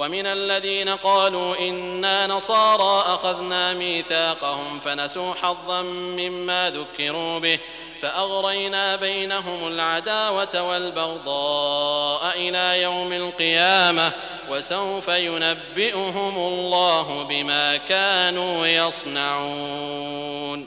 ومن الذين قالوا إنا نصارى أخذنا ميثاقهم فنسوا حظا مما ذكروا به فأغرينا بينهم العداوة والبغضاء إلى يوم القيامة وسوف ينبئهم الله بما كانوا يصنعون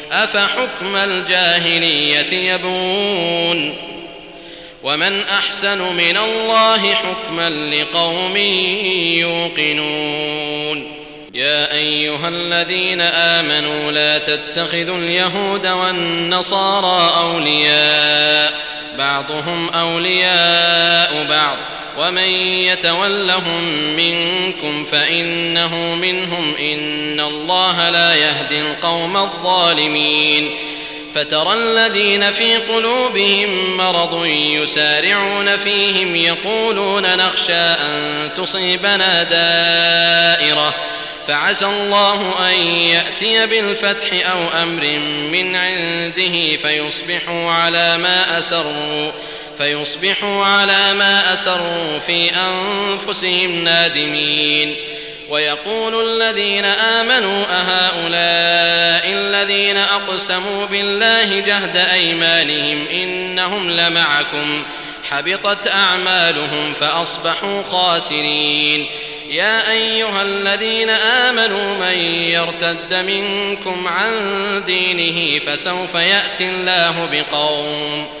أفحكم الجاهلية يبون ومن أحسن من الله حكما لقوم يوقنون يا أيها الذين آمنوا لا تتخذوا اليهود والنصارى أولياء بعضهم أولياء بعض ومن يتولهم منكم فإنه منهم إن الله لا يهدي القوم الظالمين فترى الذين في قلوبهم مرض يسارعون فيهم يقولون نخشى أن تصيبنا دائرة فعسى الله أن يأتي بالفتح أو أمر من عنده فيصبحوا على ما أسروا فيصبحوا على ما أسروا في أنفسهم نادمين. ويقول الذين آمنوا أهؤلاء الذين أقسموا بالله جهد أيمانهم إنهم لمعكم. حبطت أعمالهم فأصبحوا خاسرين. يا أيها الذين آمنوا من يرتد منكم عن دينه فسوف يأتي الله بقوم.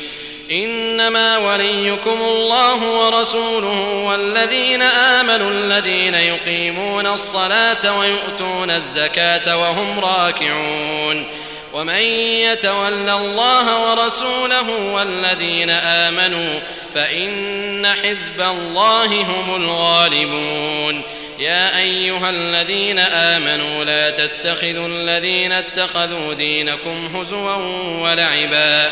إنما وليكم الله ورسوله والذين آمنوا الذين يقيمون الصلاة ويؤتون الزكاة وهم راكعون. ومن يتول الله ورسوله والذين آمنوا فإن حزب الله هم الغالبون. يا أيها الذين آمنوا لا تتخذوا الذين اتخذوا دينكم هزوا ولعبا.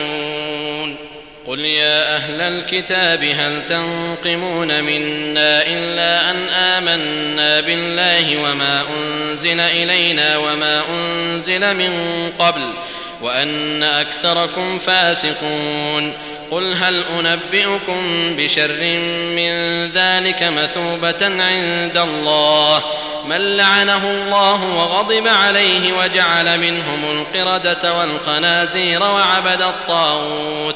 قل يا أهل الكتاب هل تنقمون منا إلا أن آمنا بالله وما أنزل إلينا وما أنزل من قبل وأن أكثركم فاسقون؟ قل هل أنبئكم بشر من ذلك مثوبة عند الله؟ من لعنه الله وغضب عليه وجعل منهم القردة والخنازير وعبد الطاغوت.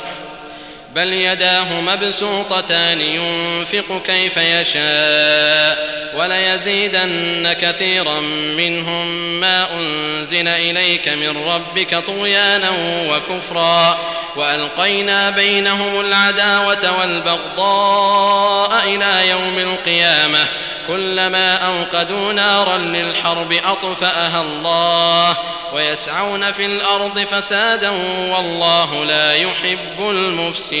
بل يداه مبسوطتان ينفق كيف يشاء وليزيدن كثيرا منهم ما أنزل إليك من ربك طغيانا وكفرا وألقينا بينهم العداوة والبغضاء إلى يوم القيامة كلما أوقدوا نارا للحرب أطفأها الله ويسعون في الأرض فسادا والله لا يحب المفسدين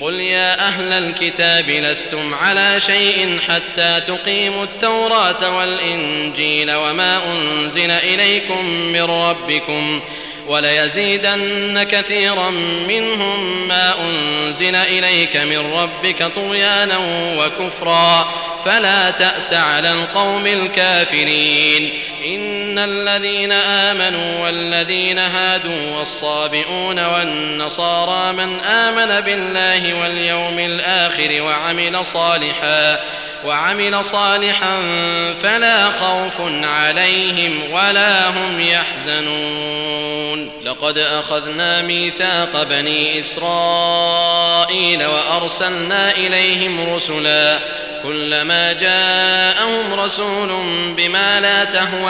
قل يا أهل الكتاب لستم على شيء حتى تقيموا التوراه والانجيل وما انزل اليكم من ربكم وليزيدن كثيرا منهم ما انزل اليك من ربك طغيانا وكفرا فلا تاس على القوم الكافرين إن الذين آمنوا والذين هادوا والصابئون والنصارى من آمن بالله واليوم الآخر وعمل صالحا وعمل صالحا فلا خوف عليهم ولا هم يحزنون. لقد أخذنا ميثاق بني إسرائيل وأرسلنا إليهم رسلا كلما جاءهم رسول بما لا تهوى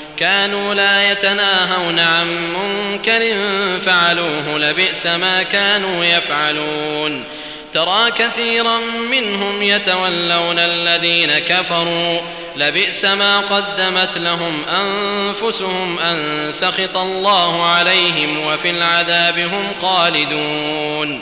كانوا لا يتناهون عن منكر فعلوه لبئس ما كانوا يفعلون. ترى كثيرا منهم يتولون الذين كفروا لبئس ما قدمت لهم أنفسهم أن سخط الله عليهم وفي العذاب هم خالدون.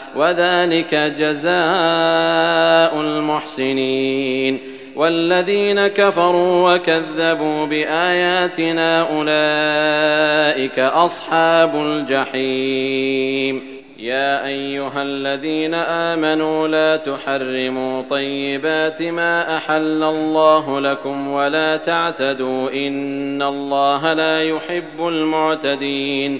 وذلك جزاء المحسنين والذين كفروا وكذبوا بآياتنا أولئك أصحاب الجحيم. يا أيها الذين آمنوا لا تحرموا طيبات ما أحل الله لكم ولا تعتدوا إن الله لا يحب المعتدين.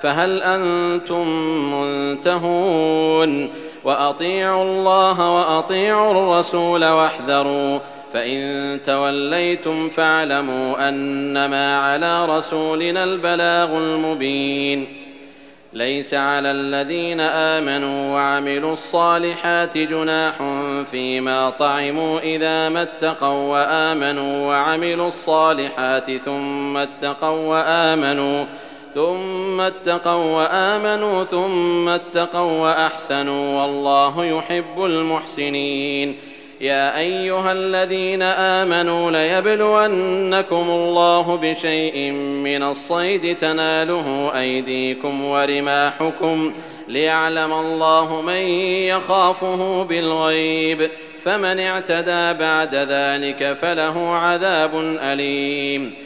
فهل أنتم منتهون؟ وأطيعوا الله وأطيعوا الرسول واحذروا فإن توليتم فاعلموا أنما على رسولنا البلاغ المبين. ليس على الذين آمنوا وعملوا الصالحات جناح فيما طعموا إذا ما اتقوا وآمنوا وعملوا الصالحات ثم اتقوا وآمنوا ثم اتقوا وآمنوا ثم اتقوا وأحسنوا والله يحب المحسنين. يا أيها الذين آمنوا ليبلونكم الله بشيء من الصيد تناله أيديكم ورماحكم ليعلم الله من يخافه بالغيب. فمن اعتدى بعد ذلك فله عذاب أليم.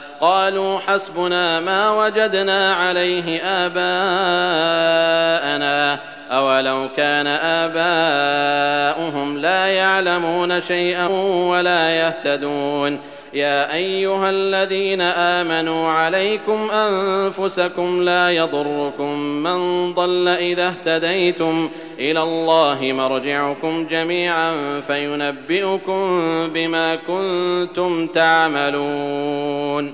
قالوا حسبنا ما وجدنا عليه آباءنا. أولو كان آباؤهم لا يعلمون شيئا ولا يهتدون. يا أيها الذين آمنوا عليكم أنفسكم لا يضركم من ضل إذا اهتديتم إلى الله مرجعكم جميعا فينبئكم بما كنتم تعملون.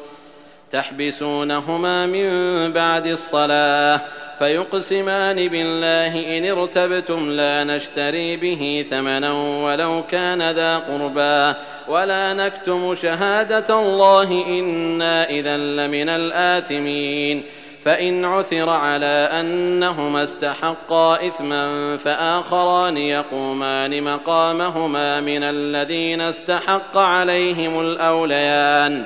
تحبسونهما من بعد الصلاة فيقسمان بالله إن ارتبتم لا نشتري به ثمنا ولو كان ذا قربى ولا نكتم شهادة الله إنا إذا لمن الآثمين فإن عثر على أنهما استحقا إثما فآخران يقومان مقامهما من الذين استحق عليهم الأوليان